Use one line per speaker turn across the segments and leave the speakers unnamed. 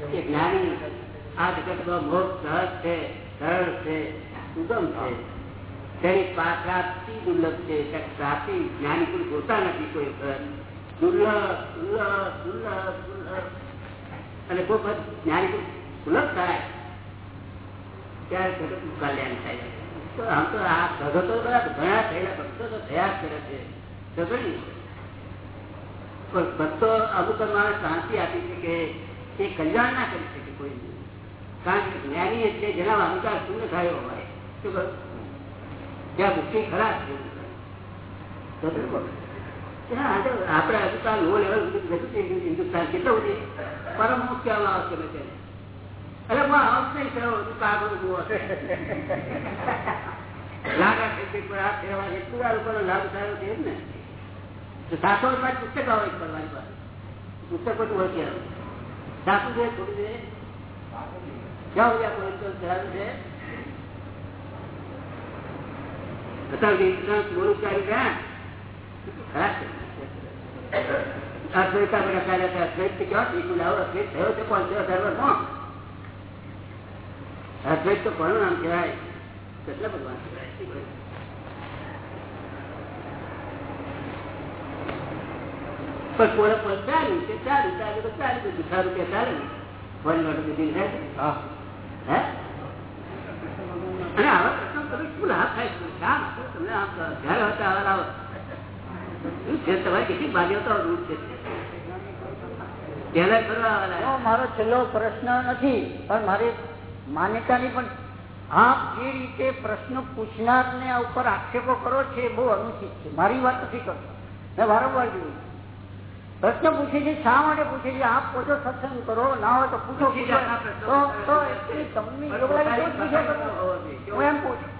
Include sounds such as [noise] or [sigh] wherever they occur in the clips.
કે જ્ઞાની આ જગત નો મોક્ષ સહજ છે સરળ છે, સુગમ છે. તેની પ્રાપ્તિ દુર્લભ છે. પ્રાપ્તિ જ્ઞાની કોઈ જોતા નથી કોઈ થાય ત્યારે થાય. તો આમ તો આ ભગતો બધા ઘણા થયેલા ભક્તો તો થયા કરે છે. ભક્તો અમુક માણસ શાંતિ આપી છે કે એ કલ્યાણ ના કરી શકે કોઈ કારણ કે જ્ઞાની એટલે જેના અહંકાર શૂન્ય થયો હોય શું કરું ત્યાં મુક્તિ ખરાબ છે આપડે અધિકાર લો લેવલ હિન્દુસ્તાન કેટલો સુધી પરમ મુખ્ય આવશે અરે હું આવશે નહીં થયો તું કાગળ જુઓ લાગા ફેરવા આ લાભ થયો છે ને? સાસો પુસ્તક આવે કરવાની પાસે. પુસ્તકો બધું હોય ત્યાં. સાસુ છે થોડું છે? ક્યાં ગયા કોઈ તો ચાલુ છે? અત્યારે બોલું ચાલુ ક્યાં ખરાબ છે અશ્વેતા બધા ચાલ્યા હતા અશ્વેત ક્યાં શીખું થયો છે થયો સર્વર કોણ? અશ્વેત તો કોનું નામ કહેવાય? કેટલા ભગવાન કહેવાય? પણ કોને પણ ચાલ્યું કે ચાલ્યું ચાલ્યું તો ચાલ્યું તો દુખા રૂપિયા ચાલે ને વન નોટ બધી થાય હે. અને આવા પ્રશ્ન તમે શું લાભ થાય છે? શા તમને આમ જયારે હતા આવા લાવો. તમારી કેટલી માન્યતાઓ દૂર છે. પેલા કરવા વાળા
મારો છેલ્લો પ્રશ્ન નથી પણ મારી માન્યતાની પણ. આપ જે રીતે પ્રશ્ન પૂછનાર ને ઉપર આક્ષેપો કરો છે એ બહુ અનુચિત છે. મારી વાત નથી કરતો. મેં વારંવાર જોયું. પ્રશ્ન પૂછે છે શા માટે પૂછે છે? આપ પોતે સત્સંગ કરો ના હોય તો પૂછો હું એમ પૂછું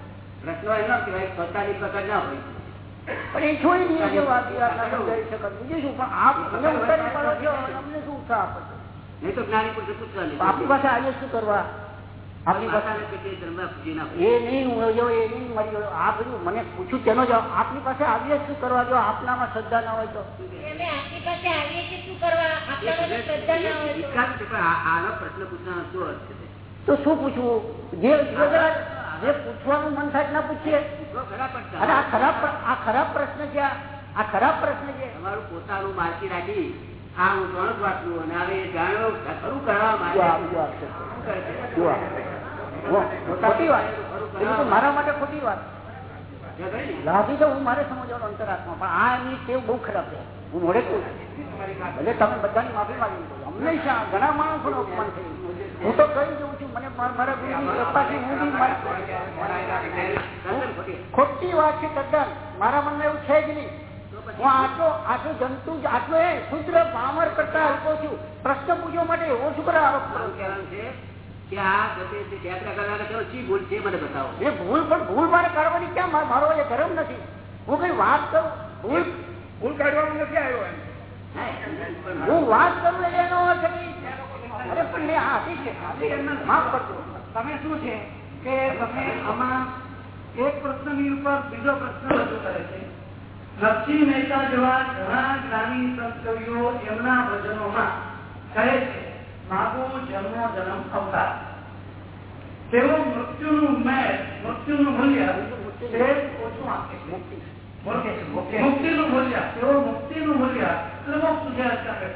પ્રશ્નો એનો કહેવાય પોતાની પકડ ના હોય.
પણ એ છોડી નહીં છે વાત કરી શકે. બીજું શું? પણ આપ મને ઉતારી પડો છો તમને શું ઉત્સાહ આપો
નહીં તો જ્ઞાની પુરુષ પૂછવાની
આપણી પાસે આવીએ શું કરવા? મને પૂછ્યું તેનો જવાબ. આપની પાસે આવીએ શું કરવા? જો આપનામાં શ્રદ્ધા ના હોય તો.
આપણી પાસે આવીએ છીએ શું કરવા? આપણામાં શ્રદ્ધા ના હોય તો.
શું અર્થ છે?
તો શું પૂછવું? જે જે પૂછવાનું મન થાય ના પૂછીએ. અને આ ખરાબ આ ખરાબ પ્રશ્ન છે આ ખરાબ પ્રશ્ન છે
અમારું પોતાનું માર્કી રાખી આ હું ત્રણ જ વાંચું અને હવે જાણ્યો ખરું કરવા
જો ખોટી વાત. છે. હું મારા મન મનમાં એવું છે જ નહીં. હું આટલો, આટલું જંતુ આટલો એ શુદ્ર પામર કરતા હલકો છું. પ્રશ્ન પૂછવા માટે એવો શુક્ર આરોપ કરો.
છે કે આ ગતે જે યાત્રા કરો શી ભૂલ છે મને બતાવો.
એ ભૂલ પણ ભૂલ મારે કાઢવાની ક્યાં? મારો એ ધર્મ નથી. હું કઈ વાત કરું? ભૂલ?
ભૂલ કાઢવાનું નથી આવ્યો એમ.
હું.
વાત કરું એનો અર્થ અરે પણ મેં આ છે. માફ કરજો.
તમે શું છે કે તમે આમાં એક પ્રશ્નની ઉપર બીજો પ્રશ્ન રજૂ કરે છે? નરસિંહ મહેતા જેવા ઘણા જ્ઞાની સંત કવિઓ એમના ભજનોમાં કહે છે માગો જન્મો જન્મ અવતાર. તેઓ મૃત્યુનું મેળ મૃત્યુનું મૂલ્ય ઓછું આપે મુક્તિનું મૂલ્ય. તેઓ મુક્તિનું મૂલ્ય એટલે મોક્ષ છે. અત્યારે.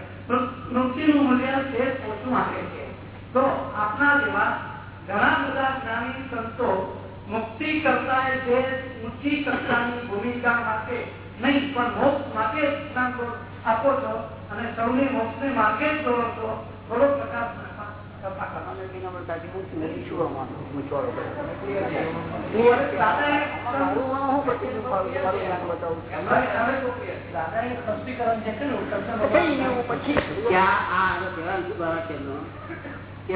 મુક્તિનું મૂલ્ય તે ઓછું આપે છે. તો આપના જેવા ઘણા બધા જ્ઞાની સંતો મુક્તિ કરતા જે ઊંચી કક્ષાની ભૂમિકા માટે નહીં પણ મોક્ષ માટે આપો છો અને સૌને મોક્ષને માટે જ દોરો છો
કે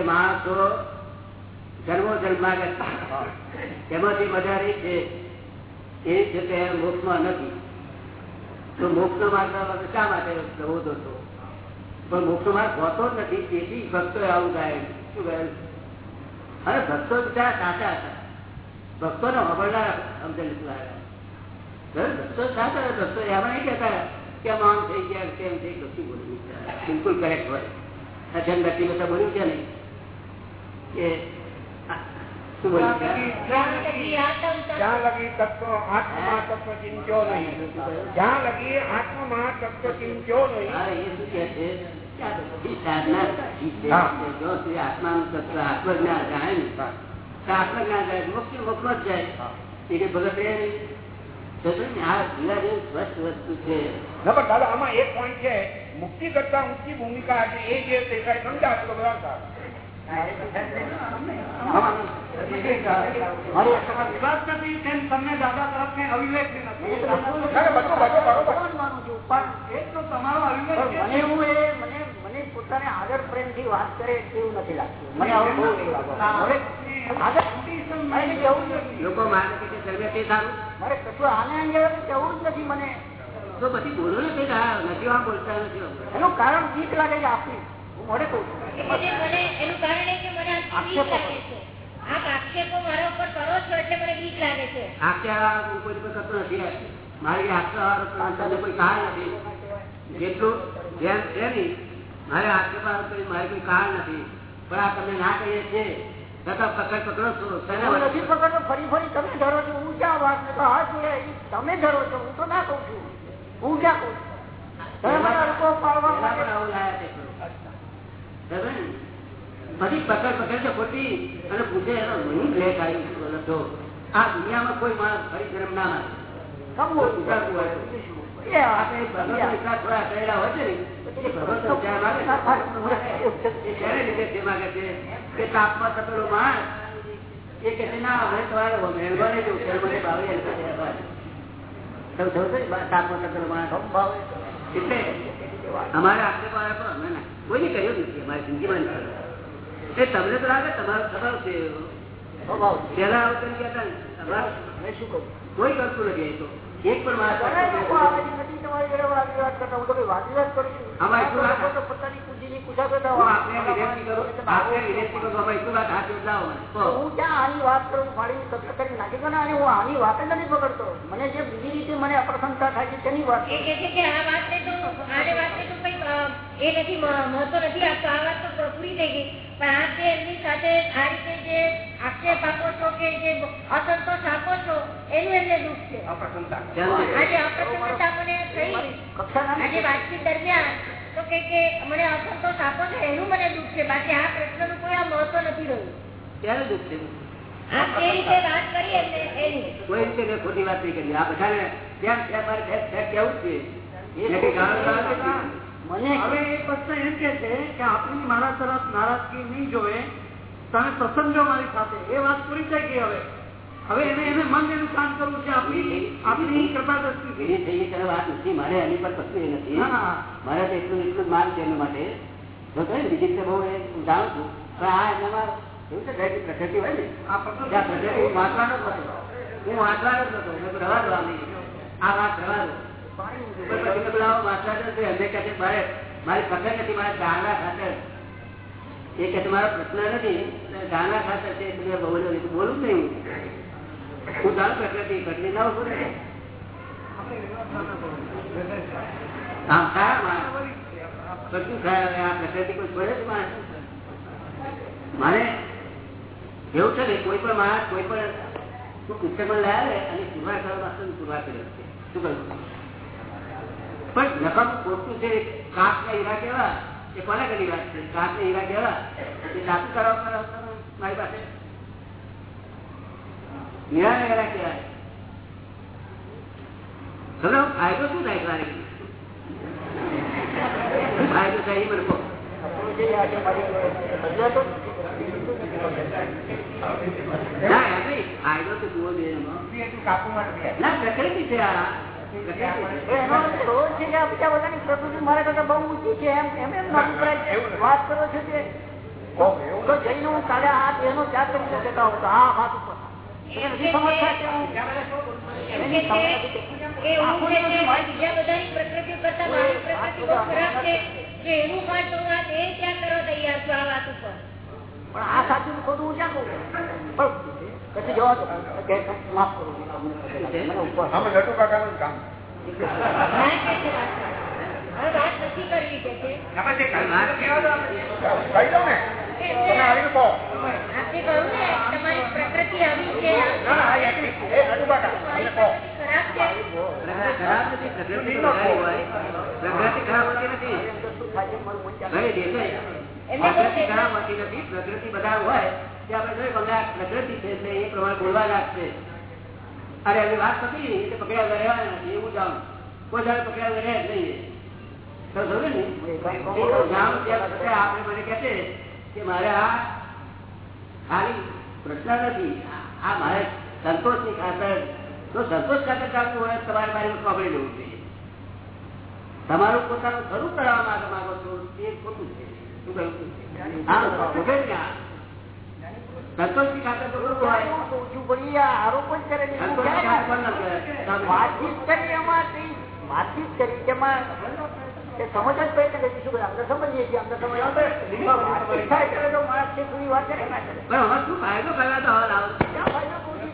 માણસો જન્મો જન્માગત એમાંથી બધા છે એ છે તે મોક્ષમાં નથી તો મોક્ષનો માર્ગ શા માટે જવો તો હતો? પણ મોક્ષ માર્ગ હોતો જ નથી, તેથી ભક્તો આવું ગાય. શું ગાયું અને ભક્તો બધા સાચા હતા. ભક્તો ને હબળનાર સમજણ લાગ્યા? ભક્તો સાચા હતા. ભક્તો એમાં નહીં કહેતા કે આમ થઈ ગયા, તેમ થઈ કશું બોલ્યું બિલકુલ કરેક્ટ હોય. અચંદ વ્યક્તિ બધા બોલ્યું છે નહીં કે આ, શું બોલ્યું છે?
જ્ઞાન લગી આતમ તત્વ.
જ્યાં લગી તત્વ આત્મા તત્વ ચિંત્યો નહીં જ્યાં લગી આત્મમાં તત્વ ચિંત્યો નહીં
હા, એ શું કહે છે કે આ બધી સાધના સાચી છે.
હા.
જો સુધી આત્માનું તત્વ આત્મજ્ઞાન જાય ને તો આત્મજ્ઞાન જાય મોક્ષ મોક્ષમાં જ જાય એ કે ભગત એ નહીં. તો છે ને આ જીવા જેવું સ્વસ્થ વસ્તુ છે
ના પણ દાદા આમાં એક પોઈન્ટ છે મુક્તિ કરતા ઊંચી ભૂમિકા છે એ જે દેખાય સમજાતું તો બધા
લોકો
મારે કશું આને અંગે કેવું જ નથી મને
તો પછી બોલો ને તે નથી બોલતા નથી.
એનું કારણ ઠીક લાગે છે આપની હું મોડે કહું છું.
છે. મારા છો છે.
નથી મારી છે મારે આક્ષેપ મારે કોઈ કારણ પણ આ તમે ના કહીએ છીએ છતાં પકડ પકડો છો?
નથી પકડતો. ફરી ફરી તમે ધરો છો. હું ક્યાં વાત તો હા જોડે તમે ધરો છો. હું તો ના કહું છું. હું ક્યાં કહું છું? તમે મને અડકો પાડવા માટે
તે? પછી પકડ પકડ છે ખોટી અને પૂછે એનો હું લેખ આવી લખો આ દુનિયામાં કોઈ માણસ ફરી ધર્મ ના માને હોય.
એ
આપણે ભગવત વિચાર થોડા કરેલા હોય છે ને? એ ભગવત વિચાર માગે શેને લીધે તે માગે છે? કે તાપમાં તપેલો માણસ. એ કહે ના હવે તમારે મહેરબાની જવું. છે મને ભાવે તાપમાં તપેલો માણસ. એટલે અમારે આક્ષેપ આવે પણ અમે કોઈને કર્યો નથી અમારી જિંદગીમાં નથી એ તમને તો લાગે તમારો સ્વભાવ છે. પેલા આવું કરી ગયા
શું કહું?
કોઈ કરતું નથી તો. એક પણ વાત
આક્ષેપ આપો છો કે જે અસંતોષ આપો છો એનું એમને દુઃખ છે. આજે અપ્રસન્નતા મને થઈ. આજે વાતચીત દરમિયાન તો કે કે મને અસંતોષ આપો છો એનું મને દુઃખ છે. બાકી આ પ્રશ્નનું કોઈ આ મહત્વ નથી રહ્યું.
ત્યારે દુઃખ છે? ખોટી વાત નહીં કરી. આ બધાને કેવું છે.
મને
હવે એ પ્રશ્ન એમ કે છે કે આપણી મારા તરફ નારાજગી નહીં જોવે. તમે પ્રસંગો મારી સાથે એ વાત પૂરી થઈ ગઈ હવે. હવે એને એને મન એનું કામ કરવું છે આપણી આપણી કૃપા દ્રષ્ટિ
એ થઈ વાત નથી. મારે એની પર કશું નથી. મારે તો એટલું એટલું જ માન છે એના માટે. જો કહે બીજી રીતે બહુ એ હું જાણું છું. પણ આ એનામાં એવું છે કે પ્રકૃતિ હોય ને
આ પ્રકૃતિ-
હું વાંચવાનો જ નતો હું વાંચવાનો જ નતો મેં રવા દો આ વાત રવા દો મારે પકડ નથી મારા જાણવા ખાતર. એ કે તમારો પ્રશ્ન નથી. જાણવા ખાતર છે. બોલું નહીં પ્રકૃતિ પ્રકૃતિ ના મારે એવું છે ને કોઈ પણ માણસ, કોઈ પણ તું પુસ્તકમાં લાવે અને સુધાર કરવા માટે સુધાર કર્યો શું કહ્યું પણ નકમ પોતું છે કાચ ના હીરા કેવા એ કોને કરી વાત છે? કાચ ના હીરા કેવા એ લાગુ કરવા મારી પાસે હીરા ના હીરા કેવાય ફાયદો શું થાય તમારે? ફાયદો થાય એ મને કહો.
મારી
એમ એમાં. પ્રકૃતિ છે આ. પ્રકૃતિ છે.
એનો અર્થ એવો છે કે આ બીજા બધાની પ્રકૃતિ મારા કરતા બહુ ઊંચી છે. એમ એમ એમનો વાત કરો છો કે જઈને હું કાલે હાથ એનો ત્યાગ કરી શકતા હોઉં તો હું
એમ કે છે કે હું છે તે બીજા બધાની પ્રકૃતિ કરતા મારી પ્રકૃતિ બહુ ખરાબ છે જો એવું હોય તો હું. આ દેહ ત્યાગ કરવા તૈયાર છું આ વાત ઉપર પ્રકૃતિ આવી છે
ના ના આ એકલી એ અનુબાટા તમે કહો
ખરાબ છે
વાત પતી એટલે પકડ્યા એવું જાણ કોઈ રહે નહીં આપણે મને કહે છે કે મારે આ ખાલી પ્રશ્ન નથી. આ મારે સંતોષની ખાતર તો સંતોષ ખાતર ચાલતું હોય તમારે મારી પકડી લેવું જોઈએ. તમારું પોતાનું સ્વરૂપ કરવા માટે માંગો છો એ ખોટું છે. શું કહ્યું ને ખાતર તો ખોટું હોય.
ઓછું પડી કરે
ન.
વાતચીત કરી એમાં વાતચીત કરી તેમાં સમજ જ પડી કે શું આપણે સમજીએ છીએ આપણે સમજ થાય તો માણસ છે થોડી વાત કરે ના કરે
શું ફાયદો? કરવા તો હવે લાવો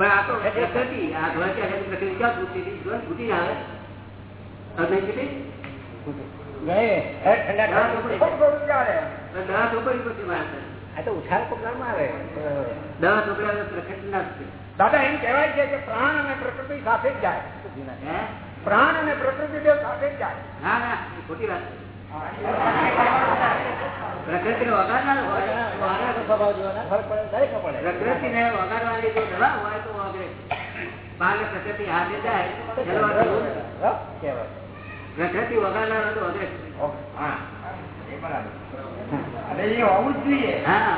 પણ આ તો પ્રકૃતિ આ ધોળકે પ્રકૃતિ ક્યાં છૂટી હતી જોઈને છૂટી આવે અને કેટલી
ઠંડા ખૂબ થોડું ચાલે
દવા ચોપડી પછી માણસ
આ તો ઉછાળ પગલામાં આવે.
દવા ચોપડા પ્રકૃતિ ના જ
દાદા એમ કેવાય છે કે પ્રાણ અને પ્રકૃતિ સાથે જ જાય? પ્રાણ અને પ્રકૃતિ સાથે જ જાય.
ના ના ખોટી વાત છે. પ્રકૃતિને વગાડનાર હોય તો વગાડે.
સ્વભાવ જોવાના ફરક પડે દરેક પડે
પ્રકૃતિને વગાડવાની જો દવા હોય તો પ્રકૃતિ હાથે જાય પ્રકૃતિ વગાડનાર તો
હા એ હોવું જ જોઈએ
હા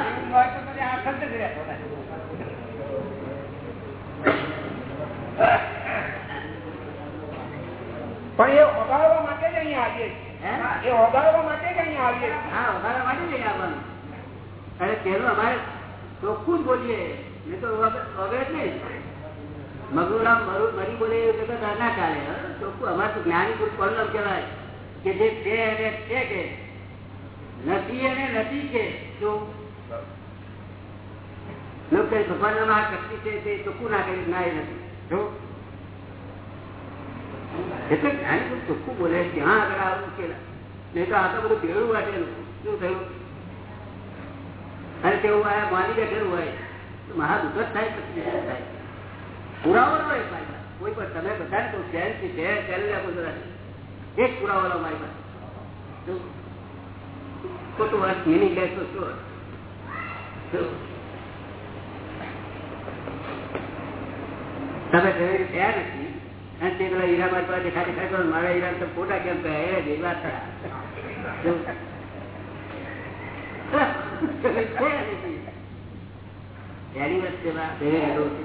પણ એ વગાડવા માટે જ અહીંયા આવીએ છીએ. એ વગાડવા માટે કઈ આવીએ.
હા માટે આવવાનું. અરે પેલું અમારે ચોખ્ખું જ બોલીએ. નહીં તો વગ- વગડે જ નહીં. મરુ- બોલે એ વખતે તો ના ચાલે. ચોખ્ખું અમારે તો જ્ઞાની પુરુષ પરિણામ કહેવાય. કે જે છે અને છે કે. નથી એને નથી કે. શું લોકો કહે માં આ શક્તિ છે તે ચોખ્ખું ના કરી ના એ નથી. જો એટલે જ્ઞાની ચોખ્ખું બોલે ત્યાં આગળ આવું તો આ તો બધું ભેળું વાટેલું શું થયું? અને તેવું આ માની બેઠેલું હોય. તો મહા દુઃખ થાય, પછી થાય? પુરાવો ન હોય કોઈ પણ તમે બધાને ચેનથી ચેર ચેલેન્જ આપો જરા. એક પુરાવો લો મારી પાસે? ખોટું વાત એની કહેશો તો શું? તમે જઈ રીતે નથી? અને તે પેલા હીરા મારી હીરા તો ફોટા કેમ કહે? જ છે.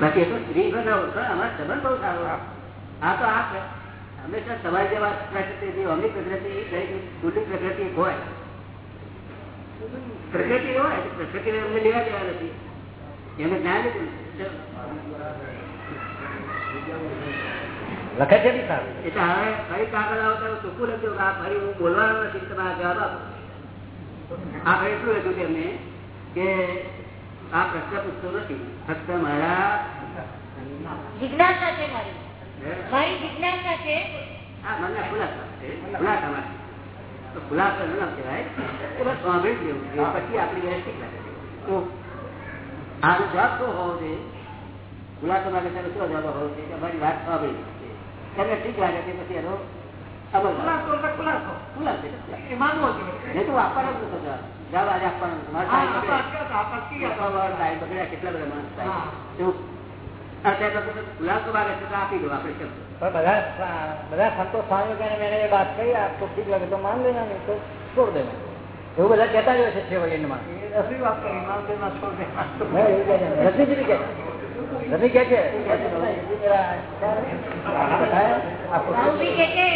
બાકી એ તો સ્ત્રી બનાવો છો અમારો સંબંધ બહુ સારો આ તો આ છે. હંમેશા તમારી જેવા પ્રકૃતિ જે અમની પ્રકૃતિ ખુલ્લી પ્રકૃતિ હોય. પ્રકૃતિ હોય, તો પ્રકૃતિને અમને લેવા દેવા નથી. એને જ્ઞાન
લખે છે
એટલે હવે ફરી કાગળ આવતા ચોખ્ખું લખ્યું કે આ ફરી હું બોલવાનો નથી તમે આ જવાબ આપો. આ ફરી એટલું લખ્યું તેમને કે આ પ્રશ્ન પૂછતો નથી ફક્ત મારા
જિજ્ઞાસા છે મારી.
હે?
મારી જિજ્ઞાસા છે.
આ મને ખુલાસા છે ખુલાસા મારી. તો ખુલાસા ન કહેવાય. પછી આપણી વ્યવસ્થિત લાગે તો આનો જવાબ શું હોવો જોઈએ. ખુલાસા માટે તેનો શું જવાબ હોવો જોઈએ કે અમારી વાત આવે છે. તમને ઠીક લાગે છે પછી એનો બધા સંતોષ
સ્વામી એટલે ખુલાસો.
ખુલાસો એટલે લાગે
તો માન જોઈએ
નહીં તો છોડ જ
એવું બધા કેતા જ છે કે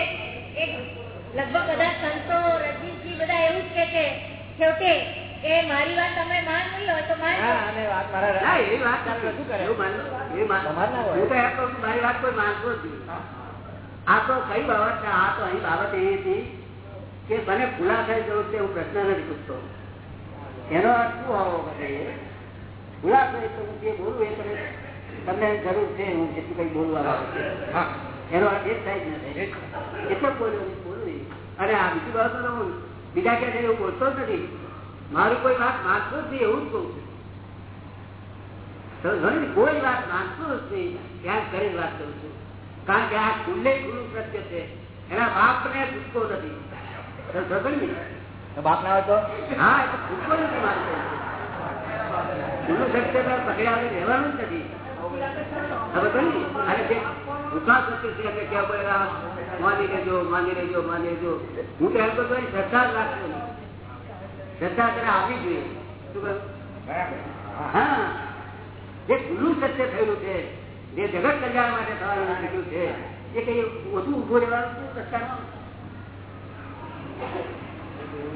લગભગ બધા સંતો રજનીશજી બધા એવું જ કે છે છેવટે કે મારી વાત તમે માનવી હોય તો
હા, અને વાત મારા
ના, એ વાત
તમે રજૂ કરે.
એવું માનવું. એ માન-
તમારે ના હોય.
હું તો એમ કહું મારી વાત કોઈ માનતો આ તો કઈ બાબત છે? આ તો અહીં બાબત એ હતી કે મને ખુલાસા જરૂર છે હું પ્રશ્ન નથી પૂછતો. એનો અર્થ શું હોવો જોઈએ? ખુલાસો એટલે હું જે બોલું એ તમે તમને જરૂર છે હું જેટલું કઈ બોલવા એનો અર્થ એ થાય જ નથી. એટલો બોલ્યો બોલું અને આ બીજી બાબતો હું બીજા ક્યાં એવું બોલતો જ નથી. મારું કોઈ વાત માનતો જ નહીં એવું જ કહું છું. કોઈ વાત માનતો જ નહીં ત્યાં કરીને વાત કરું છું. કારણ કે આ ખુલ્લે ખુલ્લું સત્ય છે. એના બાપને પૂછતો નથી. ને?
બાપ ના હોય
હા ખુલ્લું સત્ય પકડ્યા જ નથી માની શ્રદ્ધા જ આપવી જોઈએ શું કહ્યું હા જે ખુલ્લું સત્ય થયેલું છે જે. જગત કલ્યાણ માટે થવાનું નીકળ્યું છે એ કઈ ઓછું ઊભો રહેવાનું શું સત્તામાં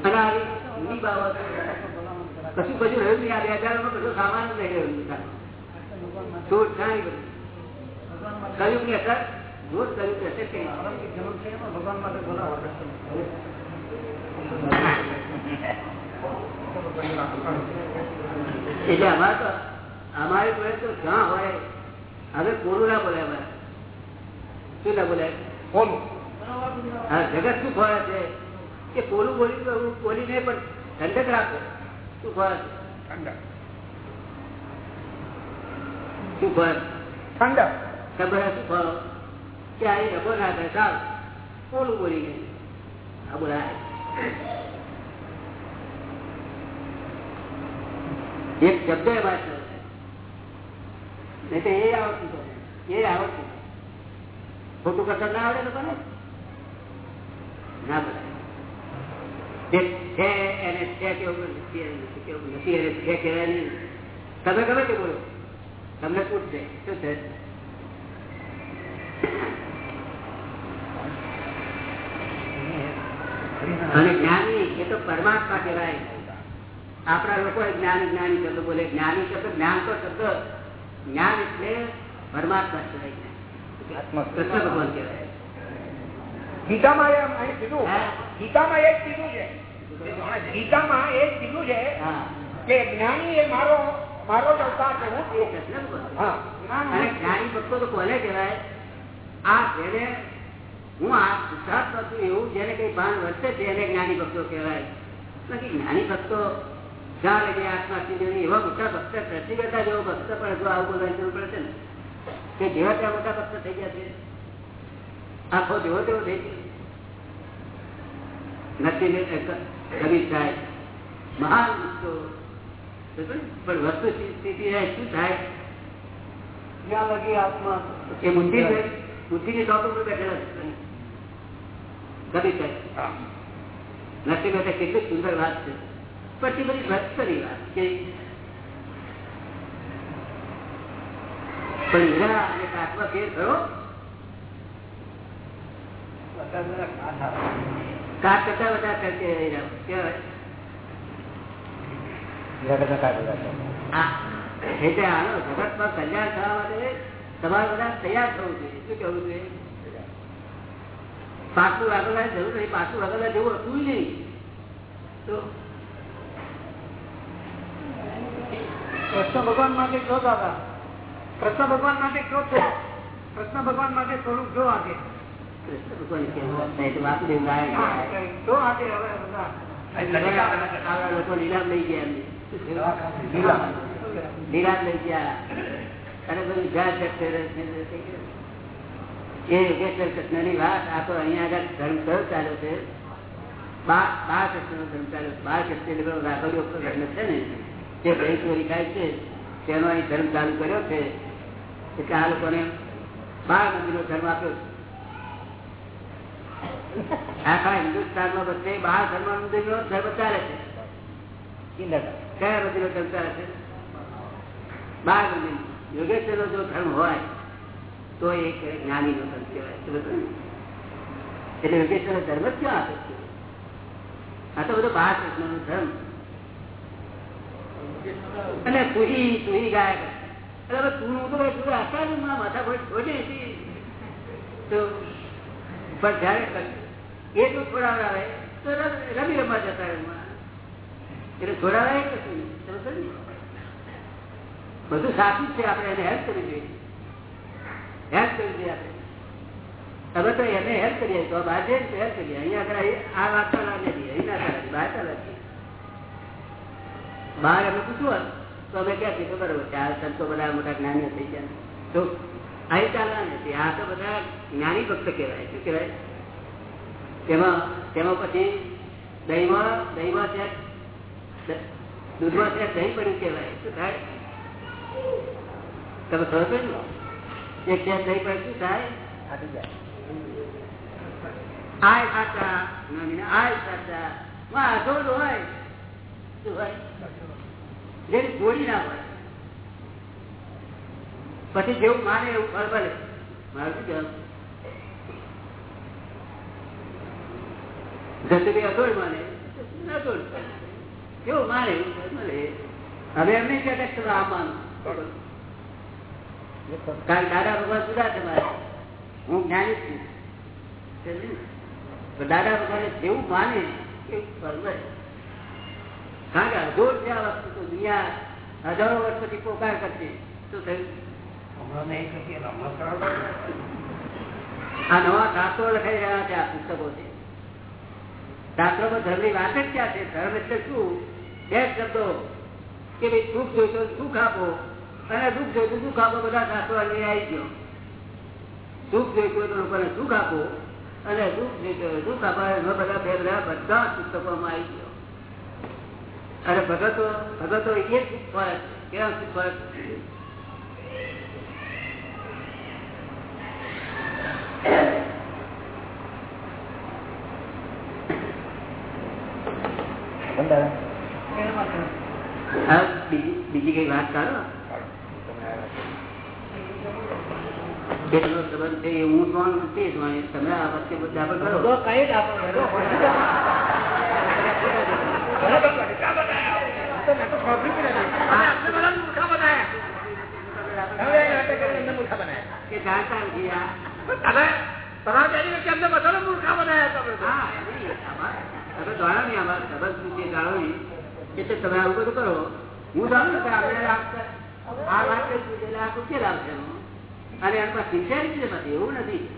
અને આવી બાબત કશું રહ્યું નહીં. આ બે હજાર નો બધું સામાન નહીં રહ્યો અસર કયું કે અસર
જરૂર છે એમાં ભગવાન માટે બોલાવો
એટલે અમારે તો અમારી જોડે તો જ્યાં હોય હવે કોનું ના બોલે અમારે. શું ના બોલે.
કોનું
હા જગત શું ખોળે છે? કે કોલું બોલી બોલી નહીં પણ ઠંડક રાખો શું છે
ઠંડક.
શું ખોળે
ઠંડક.
ખબર શું ખોળો કે આ ડબો ના થાય સાવ કોનું બોલી નહીં આ. બોલાય એક શબ્દ એ વાત નહીં તો એ આવડતું તો. એ આવડતું ખોટું કરતા ના આવડે લોકોને ના બોલાય છે એને છે કેવું નથી એને નથી કેવું નથી એને છે કહેવાય નહીં. તમે ગમે તે બોલો. તમને પૂછશે શું છે? અને જ્ઞાની એ તો પરમાત્મા કહેવાય. આપણા લોકો જ્ઞાન જ્ઞાની શબ્દ બોલે. જ્ઞાની શબ્દ જ્ઞાન તો શબ્દ. જ્ઞાન એટલે પરમાત્મા કહેવાય કૃષ્ણ ભગવાન કહેવાય.
ગીતામાં એમ કીધું. ગીતામાં એ જ કીધું છે. ગીતામાં એ કીધું છે કે જ્ઞાની એ મારો મારો જ અવતાર છે.
જ્ઞાની ભક્તો તો કોને કહેવાય? આ જેને હું આ શુદ્ધાત્મા છું એવું જેને કઈ ભાન વધશે છે એને જ્ઞાની ભક્તો કહેવાય. બાકી જ્ઞાની ભક્તો જ્યાં લગી આત્મા સિંધુ એવા મોટા ભક્ત પ્રતિગતા જેવો ભક્ત પણ જો આવું બોલવાની જરૂર પડે છે ને? કે જેવા ત્યાં મોટા ભક્ત થઈ ગયા છે. આખો જેવો તેવો થઈ ગયો. નથી કવિ થાય. મહાન પણ વસ્તુ સ્થિતિ શું થાય?
જ્યાં લગી આત્મા.
એ બુદ્ધિ છે? બુદ્ધિની ટોપ ઉપર બેઠેલા છે. કવિ સાહેબ નથી બેઠે કેટલી સુંદર વાત છે. પછી બધી ભક્તની વાત કે પણ હીરા અને કાચમાં ફેર ખરો? કાચ કરતા આ એટલે આનો જગતમાં કલ્યાણ થવા માટે તમારે બધા તૈયાર થવું જોઈએ. શું કેવું જોઈએ? પાછું આગળ જરૂર નહીં પાછું આગળ જેવું હતું નહીં. તો?
કૃષ્ણ ભગવાન માટે કયો દાદા? કૃષ્ણ ભગવાન માટે કયો છો? કૃષ્ણ ભગવાન માટે થોડુંક જો આજે
લોકો યોગેશ્વર કૃષ્ણની વાત આ તો અહીંયા આગળ ધર્મ કયો ચાલ્યો છે બા કૃષ્ણ નો ધર્મ ચાલ્યો છે. બાર કૃષ્ણ એટલે ધર્મ છે ને જે ભાઈ ચોરી છે તેનો અહીં ધર્મ ચાલુ કર્યો છે એટલે આ લોકોને બાર મંદિરનો ધર્મ આપ્યો છે આખા હિન્દુસ્તાનમાં બધે બાર ધર્મ ધર્મ ચાલે છે. કયા મંદિરનો ધર્મ ચાલે છે? બાર મંદિર. યોગેશ્વરનો જો ધર્મ હોય તો એક જ્ઞાની નો ધર્મ કહેવાય. એટલે યોગેશ્વર ધર્મ જ ક્યાં આપે છે? આ તો બધો બાર કૃષ્ણ નો ધર્મ. અને તુહી તુહી ગાયક. એટલે તું હું તો આશા માથા ખોટી હતી. તો પણ જયારે એ જો છોડાવડાવે તો રમી રમવા જતા રહે એટલે. સમજો ને? બધું સાચું છે, આપણે એને હેલ્પ કરવી જોઈએ. હેલ્પ કરવી જોઈએ આપણે. તમે તો એને હેલ્પ કરીએ તો બહાર જ હેલ્પ કરીએ. અહીંયા આગળ આ વાત ચાલવા નથી અહીં ના ચાલે બહાર બહાર અમે પૂછવું તો અમે ક્યાં છીએ બરોબર છે આ સંતો બધા મોટા જ્ઞાનીઓ થઈ ગયા. તો અહીં ચાલવા નથી આ તો બધા જ્ઞાની ભક્ત કહેવાય શું કહેવાય? તેમાં તેમાં પછી દહીંમાં દહીંમાં ત્યાં દૂધમાં ત્યાં દહીં પડ્યું કહેવાય. શું થાય? તમે ખબર પડ્યું એક ત્યાં દહીં પડે શું થાય?
ફાટી જાય.
આય નવીન આય સાચા માં અધોડ હોય. શું હોય? જેની ગોળી ના હોય. પછી જેવું માને એવું ફળ ભલે. મારું દાદા ભગવાન સુધા તમારે હું જ્ઞાની છું. દાદા ભગવાન જેવું માને, એવું ફળ મળે કારણ કે અધોર છે આ વસ્તુ તો દુનિયા હજારો વર્ષ પછી પોકાર કરશે. શું થયું? આ નવા શાસ્ત્રો લખાઈ રહ્યા છે આ પુસ્તકો છે. શાસ્ત્રોમાં જ ક્યાં છે? ધર્મ એટલે શું? બે શબ્દો. કે ભાઈ જોઈતો સુખ આપો અને દુઃખ જોઈતું દુઃખ બધા શાસ્ત્રો આવી ગયો. સુખ જોઈતું તો લોકોને સુખ અને દુઃખ જોઈતું દુઃખ આપો. એમાં બધા બધા પુસ્તકોમાં આવી ગયો. અને ભગતો ભગતો એ જ સુખ ફરક કેવા સુખ ફરક હા, બીજી બીજી કઈ વાત કાઢો કેટલો સંબંધ છે એ હું કોણ નથી જાણે. તમે આ વચ્ચે બધા કરો.
કઈ જ આપણે
તમે આવું બધું કરો. હું જાણું છું કે આપણે આ- વાત કરી છે. એટલે આ ઉકેલ આવશે. એનો. અને પર સિન્સિયરિટી નથી એવું નથી?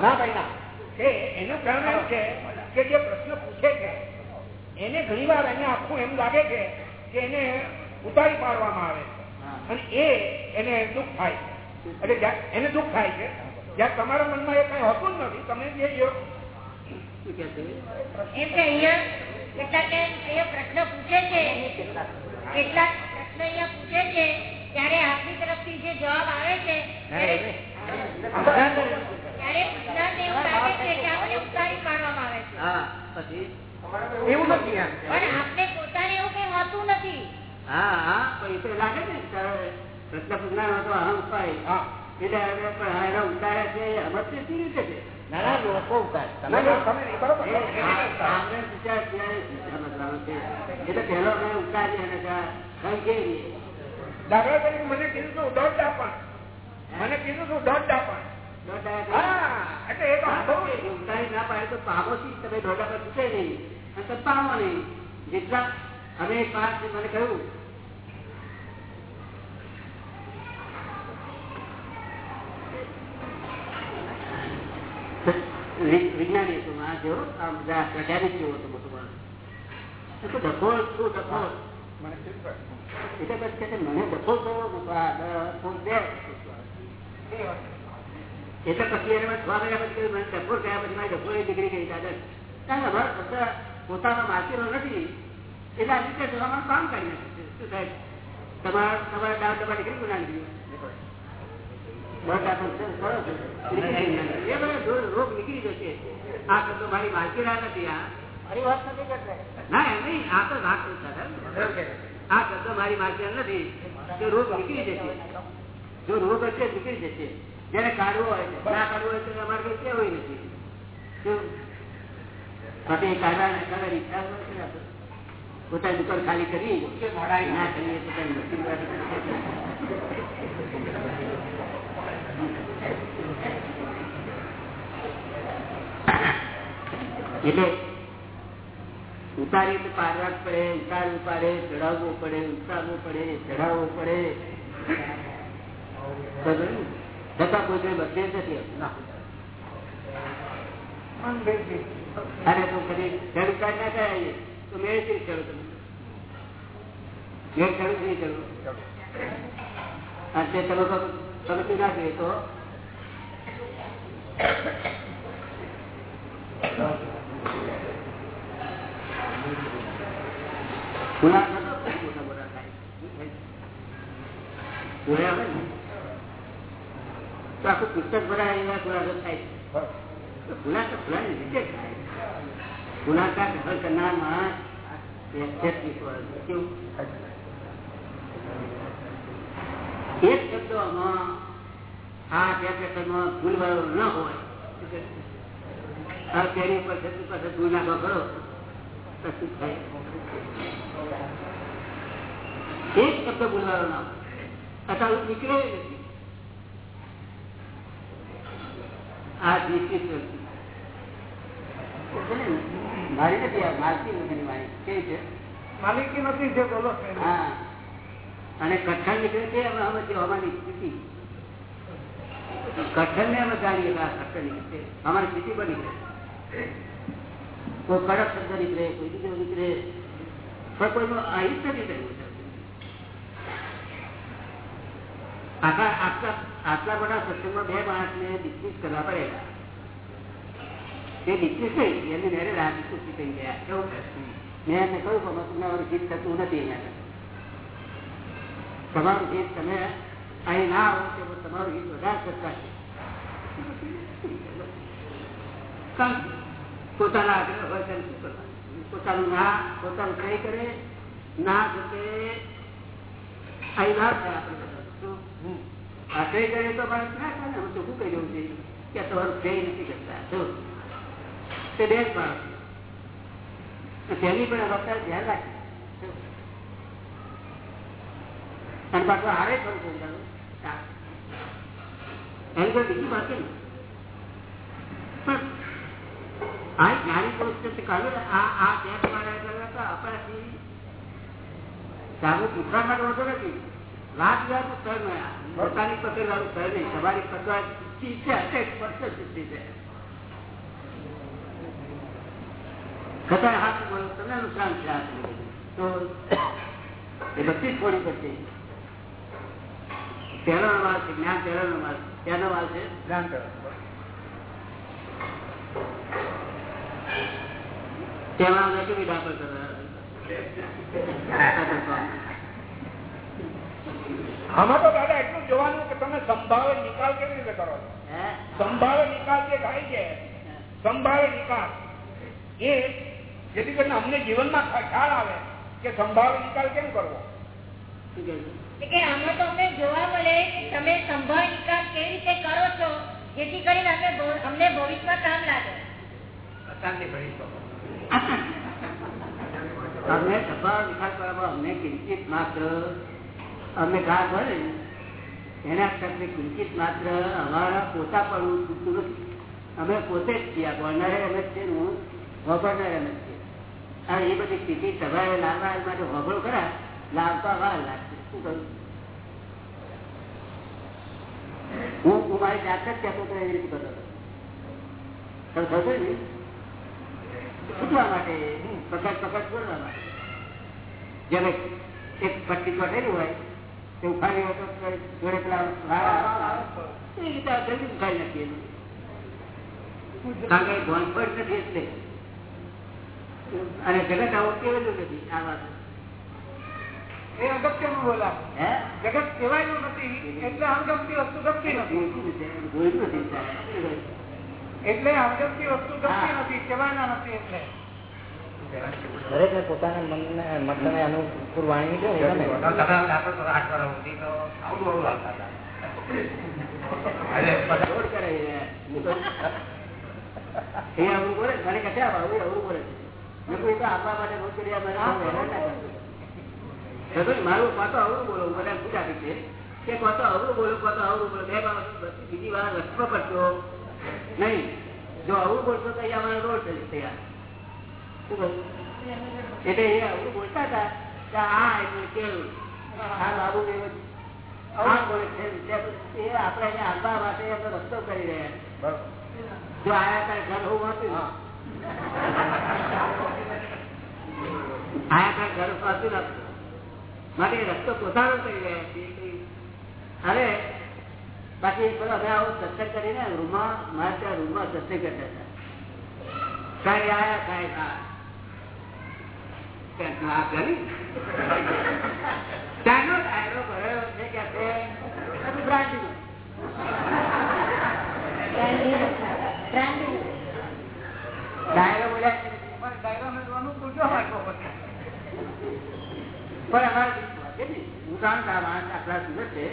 ના ભાઈ ના.
કે એનું કારણ એમ છે કે જે પ્રશ્ન પૂછે છે એને ઘણી વાર એને આખું એમ લાગે છે કે એને ઉતારી પાડવામાં આવે અને એ એને દુઃખ થાય. એટલે એને દુઃખ થાય છે જ્યાં તમારા મનમાં એ કઈ હોતું જ નથી તમે જે
એમ કે અહીંયા કેટલાક એ પ્રશ્ન પૂછે છે કેટલાક પ્રશ્ન અહીંયા પૂછે છે ત્યારે આપની તરફથી જે જવાબ આવે છે એવું આપણે પોતાને કઈ હોતું નથી.
હા હા એ તો લાગે ને પ્રશ્ન પૂછનાર હતો
હા
એટલે છે કેવી રીતે છે.
લોકો ઉતાર
આપણે
મને કીધું હતું દોઢ દાપણ મને કીધું હતું દોઢ દાપણ
ના પાડે તો પામોથી તમે દોડા પર છૂટે નહીં. અને તમે પામો નહીં જેટલા અમે પાંચ મને કહ્યું વિજ્ઞાની હતું આ જેવો આ બધા વૈજ્ઞાનિક જેવો હતો મોટો માણસ તો ડખો શું ડખો. એટલે પછી મને ડખો આ ડખો બે એટલે પછી એને છ મહિના પછી મને ડખો ગયા પછી મારી ડખો ડિગ્રી ગઈ દાદા. કારણ અમારા બધા પોતાના માર્કેટો નથી એટલે આ રીતે જવામાં કામ કરી નાખે શું થાય? તમારા તમારા નીકળી રોગ જશે. આ શબ્દો મારી માલકીરા નથી આ. ના નહીં આ તો કરું આ શબ્દો મારી માલકીરા નથી. રોગ નીકળી જશે. જો રોગ હશે નીકળી જશે. જેને કાઢવો હોય છે. ના કાઢવો હોય તો અમારે કઈ કેવું નથી? પછી કાઢવા કાઢવા ઈચ્છા હોય છે પોતાની દુકાન ખાલી કરી ના કરીએ પોતાની એટલે ઉતારી તો પારવા પડે ઉતારવું પડે ચડાવવું પડે ઉતારવું પડે ચડાવવું પડે? છતાં કોઈ કઈ બદલે જ નથી. અરે તો ફરી ખેડૂત કાર્ડ ના કરાવીએ તો મેં થી ખેડૂત મેં ખેડૂત નહીં ખેડૂત તે તમે પ્રગતિ ના જોઈએ તો? ગુના થતો મોટા મોટા થાય. તો આખું પુસ્તક ભરાય એવા ગુનાગો થાય ગુના તો થાય. ગુનાકાર કરનાર માણસ એક શબ્દોમાં આ ભૂલ વાળો ન હોય. તેની ઉપર છતું પાસે ભૂલ નાખો કરો એક શબ્દ ભૂલવાળો ના હોય. અથવા નીકળે નથી. આ મારી નથી માલકી નથી મારી. કેવી છે?
માલિકી નથી જે બોલો
હા. અને કઠણ નીકળે છે? અમે અમે અમારી સ્થિતિ. કઠણ ને અમે જાણીએ કે આ કઠણ નીકળે અમારી સ્થિતિ પણ નીકળે કોઈ કડક શબ્દ નીકળે કોઈ બીજો નીકળે. પણ કોઈનું અહિત નથી થયું આખા આટલા બધા સત્સંગમાં બે માણસને ડિસ્મિસ કરવા પડેલા. તે ડિસ્મિસ થઈ એની મેરે રાજકૃતિ થઈ ગયા. કેવું મેં એમને કહ્યું કે તમારું જીત થતું નથી અહીંયા તમારું જીત તમે અહીં ના આવો તો તમારું ગીત વધારે કરતા છે. પોતાના આગ્રહ હોય તેમ? પોતાનું ના પોતાનું કઈ કરે, ના જતે અહીં ના આપણે બધા. શું? આ કઈ કરે તો માણસ ના કરે હું શું કહી દઉં છું? કે તમારું ધ્યેય નથી કરતા? તે બે જ માણસ તેની પણ વક્તા ધ્યાન રાખે અને પાછું હારે ખરું સમજાવું એની કોઈ બીજી વાત છે ને. પણ આ જ્ઞાની પુરુષ કહ્યું ને, આ આ ધ્યાન મારા કરતા આપણાથી સારું પૂછવા માટે હોતો નથી. સર મળ્યા પોતાની પકડ વાળું સ્થળ નહીં. તમારી પકડ છે અટેક પરફેક્ટ સિદ્ધિ છે. છતાં હાથ તમને નુકસાન છે હાથ તો એ બધી થોડી પડશે પહેલો માલ છે જ્ઞાન પહેલો માલ પહેલો વાર છે? તેમાં અમે કેવી દાખલ
આમાં તો દાદા એટલું જોવાનું કે તમે સંભાવે નિકાલ કેવી રીતે કરો સંભાવે નિકાલ જે થાય છે સંભાવે નિકાલ. એ જેથી કરીને અમને જીવનમાં ખ્યાલ આવે કે સંભાવે નિકાલ કેમ કરવો?
આમાં તો અમને જોવા મળે કે તમે સંભાળ નિકાલ કેવી રીતે કરો છો જેથી કરીને અમે અમને ભવિષ્યમાં કામ લાગે.
અમને સંભાવ વિકાસ કરવામાં અમને કિંચિત માત્ર અમને ઘા ભરે એના કરતા કિંચિત માત્ર અમારા પોતા પણ અમે પોતે જ છીએ બોલનારે અમે જ છીએ હું વગરનાર અમે જ છીએ. એ બધી સ્થિતિ સભાએ લાવવા માટે વગરો ખરા લાવતા વાર લાગશે. શું કહ્યું? હું હું મારી જાત જ કહેતો હતો એવી રીતે કરતો હતો. થશે ને? છૂટવા માટે પકડ પકડ બોલવા માટે. જેને એક પટ્ટી ચોટેલી હોય તે ઉખાડી હોય તો જોડે પેલા એ રીતે જલ્દી ઉખાડી નાખીએ કારણ કે નથી એટલે. અને જગત આવું કેવેલું નથી આ વાત.
એ અગત્યનું બોલા.
હે?
જગત કહેવાયું નથી. એટલે અણગમતી વસ્તુ ગમતી નથી. એટલે. અણગમતી વસ્તુ ગમતી નથી. કહેવાના નથી એટલે.
દરેક ને પોતાના મનને મતને અનુકૂળ વાણી.
મને મારું પાછો તો અવળું બોલો. મને એમ પૂછ છે કે કાં તો બોલો કાં તો બોલો. બે બાબત બીજી વાર રસ્તો કરશો નહીં. જો આવું બોલશો તો અહીંયા અમારો રોડ થઈ તૈયાર એટલે એ બોલતા હતા કે આ એટલે કેવું આ બાબુ દેવ આ બોલે છે. એ આપણે એને આવવા માટે રસ્તો આયા તારે ઘર હોવું હતું રસ્તો પોતાનો કરી રહ્યા છીએ અરે બાકી અમે આવું સત્સંગ કરીને રૂમમાં, મારે ત્યાં રૂમમાં સત્સંગ કરતા હતા. કઈ આયા, કઈ આ ત્યાંનો ડાયરો ભરેલો છે કે ડાયરો બોલ્યા
પણ
અમારે હું માણસ આટલા સુરત છે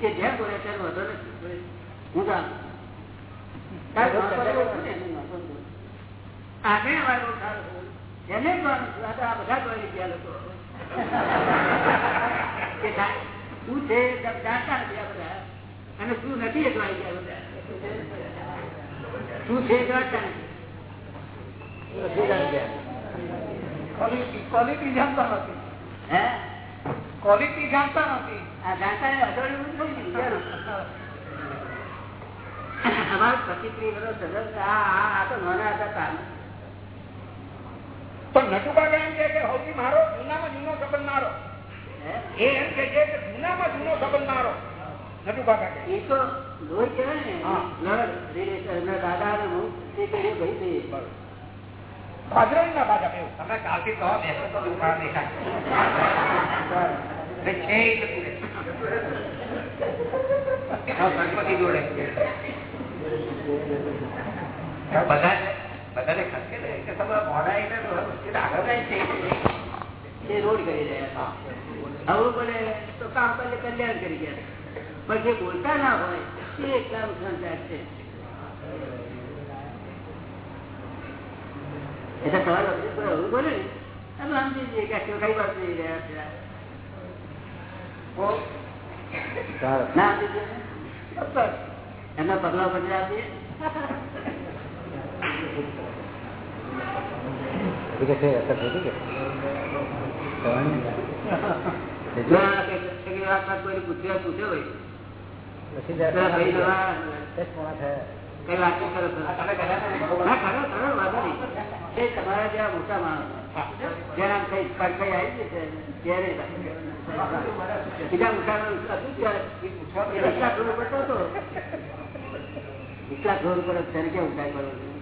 કે જેમ બોલે તેમ વધુ નથી હું પડે. આને અમારે. એને જ આ તો બધા જોઈ ગયા લોકો. શું છે? જાણતા નથી આ બધા. અને શું નથી એ ગયા બધા. શું છે જાણતા નથી.
ક્વોલિટી જાણતા નથી.
હે?
ક્વોલિટી જાણતા નથી.
આ જાણતા અઠવાડિયું થઈ ગયું વિચારો. અમારે પચીસ ત્રીસ આ તો નાના હતા તાર
પણ નટુબાબા એમ કે સૌથી મારો જૂનામાં જૂનો સંબંધ મારો એ એમ કે છે કે જૂનામાં જૂનો સંબંધ મારો નટુબાબા
એ તો લોહી કહેવાય ને. દાદા હું તે ભાઈ
બાજા બેવ
તમે કાલથી કહો બેસો તો દેખાય [laughs] ગણપતિ જોડે. બધા બધાને ખસકે ને કે તમે મોડા એટલે આગળ જાય છે.
તે રોડ કરી રહ્યા આવું બોલે તો કામ પહેલે કલ્યાણ કરી ગયા પણ જે બોલતા ના હોય તે એકલા નુકસાનદાયક છે. એટલે તમારે વખતે બોલે ને. તમે સમજી જઈએ કે કઈ વાત જઈ રહ્યા છે. ના આપી દે ને? એમના પગલા બદલા આપીએ.
છે
છો? તમારા જેવા મોટા માણસ જેના કઈ પગ આવી બીજા મોટા માણસ હતું ત્યારે એ રિક્ષા ઢોર ઉપર તો હતો. રિક્ષા ઢોર ઉપર જ કેવું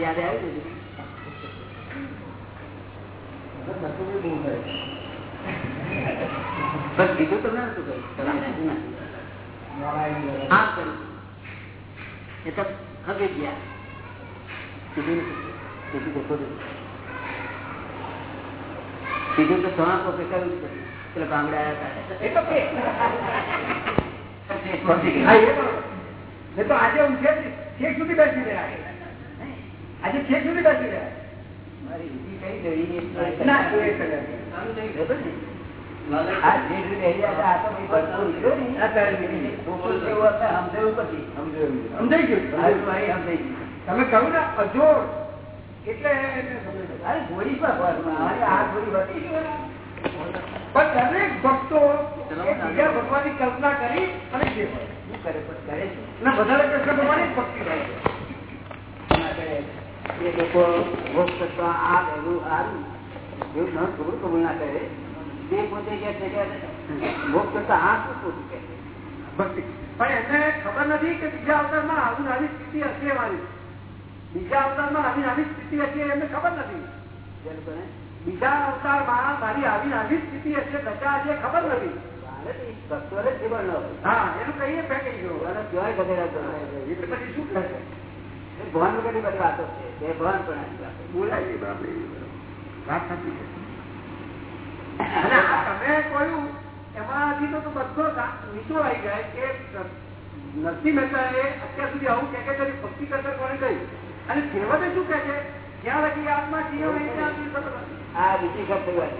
યાદ આવી જશે બસ બીજું તમને શું કહ્યું કર્યું એ તો ખગી ગયા. બીજું તો ખોટું. કીધું તો તમારા કોકે કર્યું એટલે પેલા બાંગડા આવ્યા હતા.
તો
ગયા.
આજે હું છેક સુધી બેસી રહ્યા આજે છેક સુધી રહ્યા
મારી કઈ
ના ગયું. તમે કહ્યું ને અજોડ. એટલે ગયું.
ગોળી પર આ ગોળી વધી જ ને.
પણ દરેક ભક્તો એ બીજા ભગવાનની કલ્પના કરી અને જે હોય.
શું કરે પણ કરે છે.
અને વધારે કૃષ્ણ ભગવાનની જ ભક્તિ થાય છે.
એના કરે. એ લોકો ભોગ કરતા આ ભેગું આનું એવું ન થોડું કબૂલ ના કરે તે પોતે કહે છે કે ભોગ કરતા આ શું ખોટું કહે છે?
ભક્તિ પણ એમને ખબર નથી કે બીજા અવતારમાં આવી આવી સ્થિતિ હશે મારી બીજા અવતારમાં આવી આવી સ્થિતિ હશે એમને ખબર નથી
જે લોકોને
બીજા અવતારમાં મારી આવી આવી સ્થિતિ હશે બચા હશે ખબર નથી.
ભારત ભક્તોને જીવન ન હોય.
હા એનું કહીએ ફેંકી ગયો
અને કહેવાય ગધેડા તો
એટલે પછી શું થશે
એ
નરસિંહ [laughs] અત્યાર સુધી આવું કે ભક્તિ કરતા કોને કહ્યું અને છેવટે શું કે છે? જ્યાં લગી આત્મા જીવ નહીં ત્યાં સુધી સતત.
આ બીજી વખત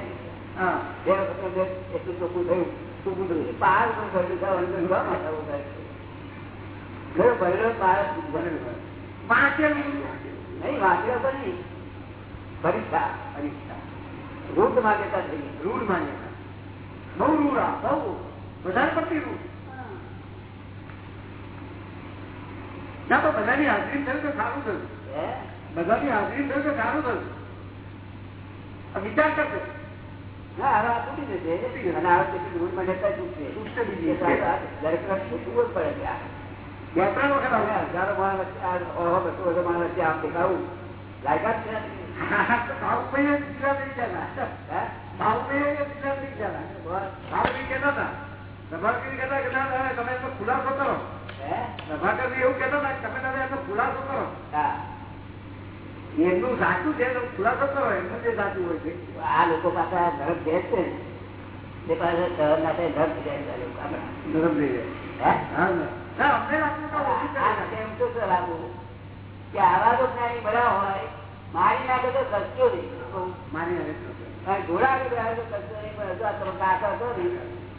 હા.
બે વખત મેં એટલું ચોખ્ખું થયું? ચોખ્ખું થયું? પાર પણ ભરેલું થાય અંદર ઘણા માથા ઊભા છે. ભરેલો પાર ભરેલો હોય.
વાંચેલું
નહીં. વાંચ્યો તો નહીં. પરીક્ષા પરીક્ષા. રૂટ માન્યતા થઈ.
રૂઢ માન્યતા. બહુ રૂડા બહુ. વધારે પડતી રૂઢ. ના તો બધાની હાજરી થયું તો સારું થયું.
હે?
બધાની હાજરી થયું તો સારું થયું આ વિચાર કરશે
ના હવે આ તૂટી જશે. અને હવે તેથી રૂટ માન્યતા તૂટશે.
તૂટશે બીજી.
એટલે આ દરેક વખત તૂટવું જ પડે છે આ.
બે ત્રણ વખત
હવે
આવ્યા
હજારો માણસ વચ્ચે આ ઓહો બસો બધો માણસ વચ્ચે આમ દેખાવું. લાયકાત છે
બાહુભાઈ એ બીજા થઈ ગયા
હે?
બાહુભાઈ એ બીજા થઈ ગયા બાહુભાઈ કહેતા હતા. પ્રભાકર કહેતા કે ના ના, તમે એનો ખુલાસો કરો.
હે?
પ્રભાકર એવું કહેતા હતા કે તમે તમે એનો ખુલાસો કરો.
હા.
એમનું સાચું છે ખુલાસો કરો એમનું જે સાચું હોય છે.
આ લોકો પાછા ધર્મ છે ને. શહેર ધર્મ જાય.
ધર્મ થઈ જાય.
એમ કે આવા તો જ્ઞાની બધા હોય મારી નાખે તો સસ્તો નહીં
મારી
ઘોડા તો સસ્તો નહીં પણ હજુ આ તમે કાકા હતો ને.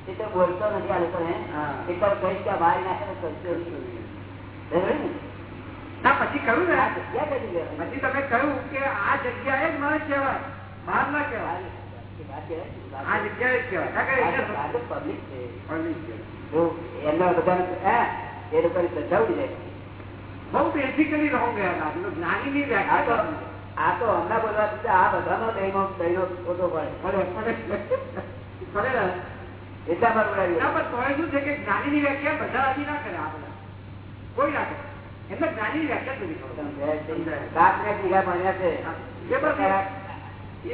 એ તો બોલતો નથી આ લોકોને
હા.
એ તો કઈ કે મારી નાખે તો સસ્તો નહીં ને?
ના પછી કહ્યું ને.
આ જગ્યા
પછી તમે કહ્યું કે આ જગ્યાએ જ મારે કહેવાય. બહાર ના કહેવાય? આ જગ્યાએ જ કહેવાય. કારણ કે
આ
એને
તો- આ તો public છે.
પબ્લિક છે.
એમના બધાને એ લોકોની શ્રદ્ધા ઉડી જાય.
બહુ બેઝિકલી રહો ગયા જ્ઞાની
ની
વ્યાખ્યા
આ તો હમણાં બોલવાથી તો આ બધાનો દહીંનો દહીંનો ફોટો પડે.
ને?
એટલા પર
શું છે કે જ્ઞાનીની વ્યાખ્યા બધા હજી ના કરે આ બધા. કોઈ ના કરે. એમને જ્ઞાનીની વ્યાખ્યા ખબર.
સાત ને બીઘા ભણ્યા છે.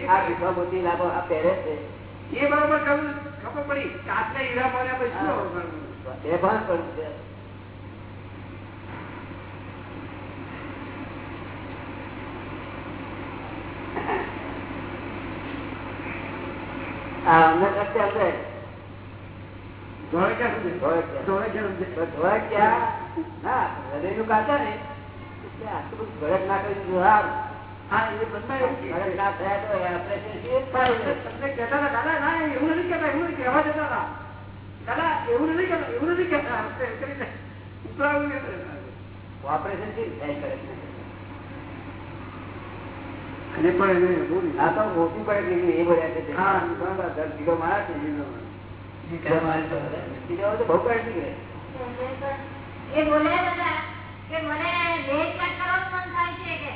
આ વિશ્વ મોટી લાભો આ પહેરે છે.
એ બરોબર કહ્યું. ખબર પડી કાચના હીરા મળ્યા પછી શું ખબર પડી?
એ ભાન પણ છે. આ અમને રસ્તે આપણે
ધોળે ક્યાં સુધી?
ધોળે ક્યાં?
ધોળે ક્યાં સુધી?
તો ધોળે ક્યાં ના હૃદયનું કાચા ને એટલે આટલું બધું ભરત ના કરી દીધું
હા, એ
ભરત ના થયા તો ઓપરેશન છે જ થાય ને.
તમને કહેતા હતા, દાદા, ના, એવું નથી કહેતા, એવું નથી કહેવા જતા હતા. દાદા, એવું નથી કહેતા, એવું નથી કહેતા. આપણે એમ કરીને ઉતરાવું નહીં કહેતા.
ઓપરેશન છે થાય કરે
અને પણ એને
આ તો મોટી પડે કે એ બોલ્યા છે
હા.
બધા દસ કિલો મારા છે બહુ કાઢી નીકળે
એ બોલ્યા હતા કે મને દેહ ત્યાગ કરવાનું મન થાય છે કે.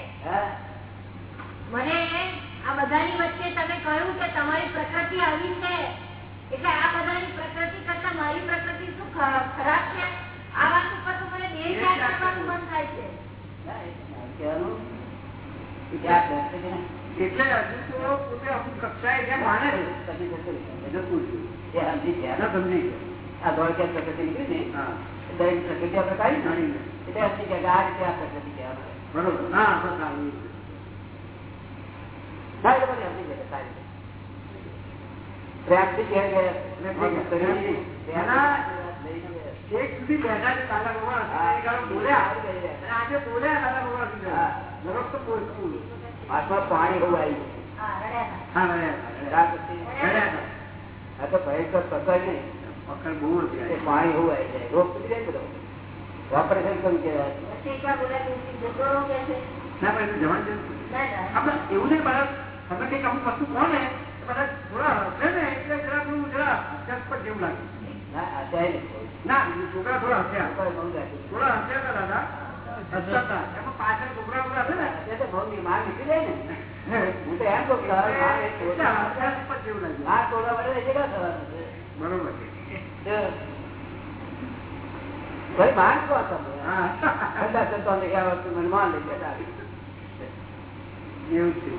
મને આ બધાની વચ્ચે તમે કહ્યું કે તમારી પ્રકૃતિ આવી છે. એટલે આ બધાની પ્રકૃતિ કરતા મારી પ્રકૃતિ શું ખરાબ છે? આ વાત ઉપર તો મને દેહ ત્યાગ કરવાનું મન થાય છે.
એટલે હજુ તો પોતે અમુક કક્ષાએ જ્યાં માને છે.
સમજી ગયા. આ દોડ ક્યાં પ્રકૃતિ નીકળી ને
હા.
દરેક પ્રકૃતિ આપણે કાઢી ને એટલે સમજી કે આ રીતે આ પ્રકૃતિ કહેવાય
બરોબર. હા તો
પાણી બહુ આવી ગયું.
હા હતા.
આ તો ભયંકર પકડ નહીં પાણી હોવું આવી જાય. રોગ જાય બધો ઓપરેશન કરવું કહેવાય?
પછી એકવાર બોલ્યા કે હું જતો રહું કે છે.
ના આપણે એવું નહીં બાળક તમે કંઈક અમુક વસ્તુ કહો ને તો થોડા ને એટલે જરા થોડું જરા ચટપટ જેવું લાગે.
ના
ના છોકરા થોડા હસ્યા થોડા હસ્યા હતા દાદા? પાછળ છોકરા બધા છે ને.
અત્યારે તો બહુ બીમાર નીકળી જાય ને. હું તો એમ છે?
બરોબર છે.
ભાઈ માન તમે?
હા.
સંતો ને ગયા વખતે મને માન લઈ બેઠા એવું છે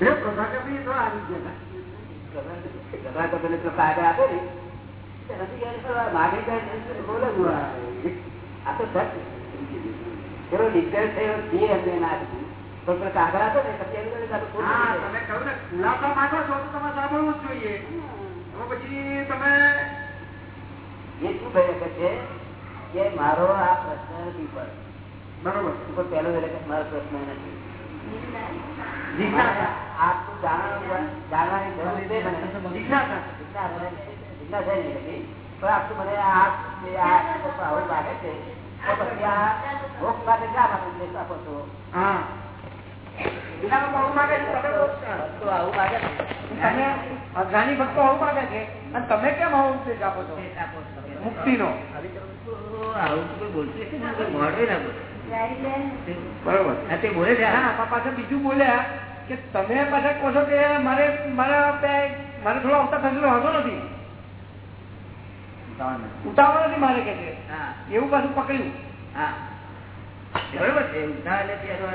એ તો આવી ગયા
ગભરા તો પેલે કાગળ આપે ને કાગળ આપે ને પછી એમ.
તમે કહ્યું ને ખુલાસા માંગો છો તો તમે સાંભળવું જ જોઈએ. હવે પછી તમે
એ શું કહે છે કે કે મારો આ પ્રશ્ન નથી પર
બરોબર
પહેલો મારો પ્રશ્ન નથી
જિજ્ઞાસા.
જાણવાની જરૂર છે મને.
જિજ્ઞાસા.
પણ આવું લાગે છે તો પછી આ મોક્ષ માટે શા માટે આપો છો?
હા અજ્ઞાની ભક્તો આવું માગે છે? અને તમે કેમ આવું ઉપદેશ આપો છો?
મુક્તિ નો આવું કોઈ બોલતું હશે ને, કોઈ મોઢું ના
બરોબર.
તે બોલે છે?
ના પાછા બીજું બોલ્યા કે તમે પાછા કહો છો કે મારે મારા મારે થોડો અવતાર થશે વાંધો નથી. ઉતાવળ નથી મારે કે છે.
હા.
એવું પાછું પકડ્યું.
હા. બરોબર છે? ઉધાર એટલે એનો.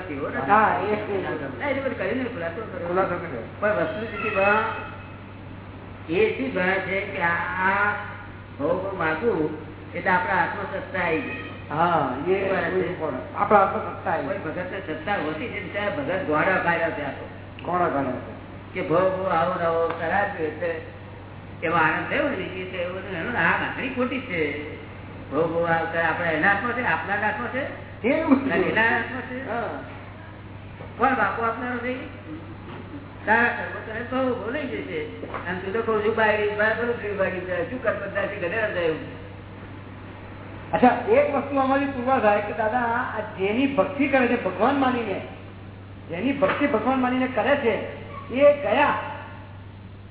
પણ એ શું છે કે આ એટલે આપણા હાથમાં આવી ગઈ.
આપણા હાથમાં સત્તા
કોઈ
આવી
ભગત ને સત્તા હોતી છે ત્યારે ભગત ગોળા કાઢ્યા છે આ તો.
કોણ ગણે
કે ભો ભો આવો નવો કરાવ્યો એટલે એમાં આનંદ થયો ને એ તો એવું નહીં. આ ઘણી ખોટી છે. ભો ભો આવતા આપડે એના હાથમાં છે આપણા હાથમાં છે? કોણ બાપુ આપનારો છે તારા કર્મો તને બોલાઈ જશે અને તું તો છું શું
અચ્છા એક વસ્તુ અમારી પૂર્વા થાય કે દાદા જેની ભક્તિ કરે છે ભગવાન માનીને જેની ભક્તિ ભગવાન માનીને કરે છે એ ગયા.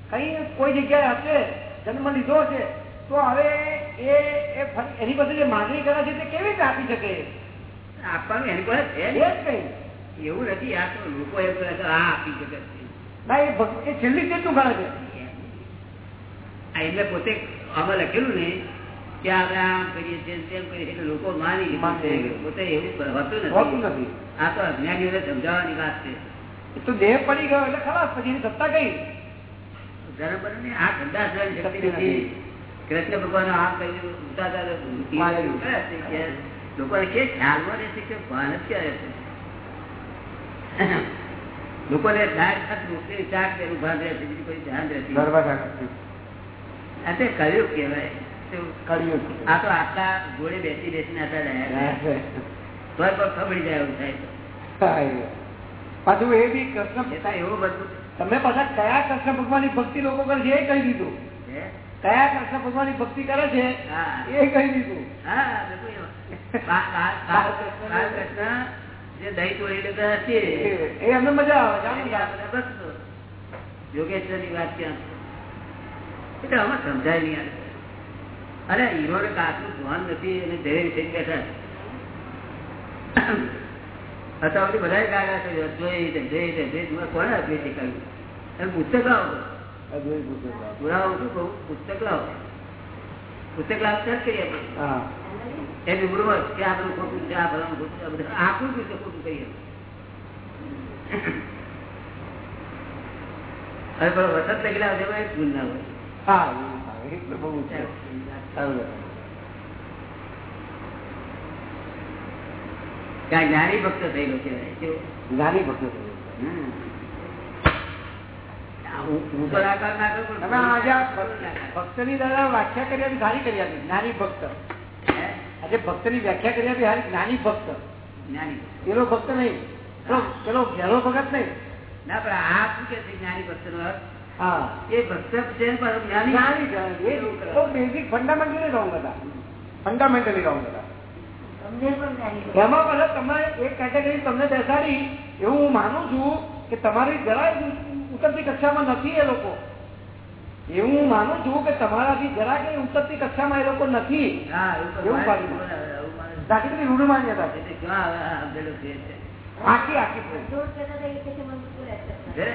કઈ કોઈ જગ્યાએ હશે જન્મ લીધો છે તો હવે એ એની બદલે જે માગણી કરે છે તે કેવી રીતે આપી શકે?
આપવાનું એની પાસે છે
એ
ને.
જ કઈ
એવું નથી આ તો લોકો એવું કરે આ આપી શકે
ના એ ભક્તિ છેલ્લી કેટલું કરે છે?
એટલે પોતે આમાં લખેલું ને કે આપણે આમ કરીએ છીએ તેમ કરીએ એટલે લોકો માની. પોતે એવું હોતું નથી. આ તો અજ્ઞાનીઓને સમજાવવાની વાત છે.
તો દેહ પડી ગયો એટલે ખલાસ પછી એની સત્તા કઈ?
ધર્મ પર ને આ ધંધા શક્તિ નથી. કૃષ્ણ ભગવાન આમ કર્યું લોકોને કે ખ્યાલમાં રહેશે કે ભાન જ ક્યાં રહેશે લોકોને ચાટ ખાત રોટલી ચાટ પેલું ભાન રહેશે બીજું કોઈ ધ્યાન રહેશે આ તે કર્યું કહેવાય. આ તો આટલા જોડે બેસી બેસીને આટલા પર પણ ખબડી જાય એવું થાય
પાછું એ બી કૃષ્ણ
એવું બધું.
તમે પાછા કયા કૃષ્ણ ભગવાનની ભક્તિ લોકો કરે છે એ કહી દીધું? કયા કૃષ્ણ ભગવાનની ભક્તિ કરે છે. એ કહી દીધું?
હા બધું જે દહીં તોડી લેતા
એ- અમને મજા આવે
બધા બસ વાત ક્યાં એટલે સમજાય નહીં. અરે હીરોને કાચનું ભાન નથી અને ધૈર્ય થઈ બેઠા છે. અત્યાર સુધી બધાએ ગાળા કરી જોઈ છે, જોઈ છે, જોઈ. છે. કોણે આપ્યું એમ પુસ્તક લાવો. પુરાવો શું કહું? પુસ્તક લાવો. પુસ્તક ત્યારે જ કરીએ આપણે
હા.
એ રૂબરૂમાં કે આપણું ખોટું છે આ બધું ખોટું આ બધું આખું રીતે ખોટું કરીએ. હવે પણ વસંત લખેલા હશે એમાં ભૂલ ના હોય.
હા બહુ
જ્ઞાની ભક્ત થયેલો કેવો?
જ્ઞાની ભક્ત છે.
આકાર ના
દાદા વ્યાખ્યા કરી આપી સારી કરી આપી. જ્ઞાની ભક્ત. આજે ભક્તની વ્યાખ્યા કરી આપી સારી જ્ઞાની ભક્ત.
જ્ઞાની
પેલો ભક્ત નહીં. પેલો પેલો ઘેરો ભગત નહીં.
ના પણ આ શું કે છે જ્ઞાની ભક્ત નો
હા.
એ ભક્ત છે
બેઝિક ફંડામેન્ટલી રોંગ હતા. ફંડામેન્ટલી રોંગ હતા. એમાં બધા તમે એક કેટેગરી તમને બેસાડી એવું હું માનું છું કે તમારી જરાય ઉતરતી કક્ષામાં નથી એ લોકો. એવું હું માનું છું કે તમારાથી જરા કઈ ઉતરતી કક્ષામાં એ લોકો નથી.
હા એવું તો
એવું
મારે
પાડ્યું.
બોલે, એવું મારે.
દાખલી રૂઢમાન્યતા છે.
એટલે ક્યાં આવે આ આપેલું છે છે?
આખી આખી
છે?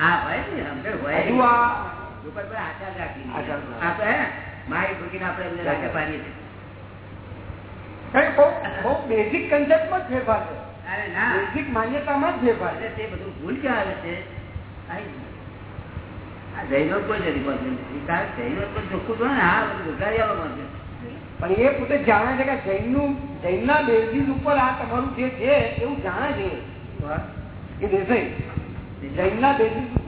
આ હોય ને સમજણ હોય
હજુ આ
ઉપર પર આચાર રાખી
આચાર
આ તો હે મારી ભૂકીને આપણે એમને રાજા પાડીએ છીએ.
કારણ કે બહુ બહુ બેઝિક કન્સેપ્ટમાં જ ફેરફાર છે.
અરે ના.
બેઝિક માન્યતામાં જ ફેરફાર છે.
એટલે તે બધું ભૂલ ક્યાં આવે છે? આ જૈનો કોઈ જૈનો ને પહોંચ્યું
પણ એ પોતે જાણે છે કે જૈનનું જૈનના બેઝિસ ઉપર આ તમારું જે છે એવું જાણે છે. એ દેસાઈ. જૈનના બેઝિસ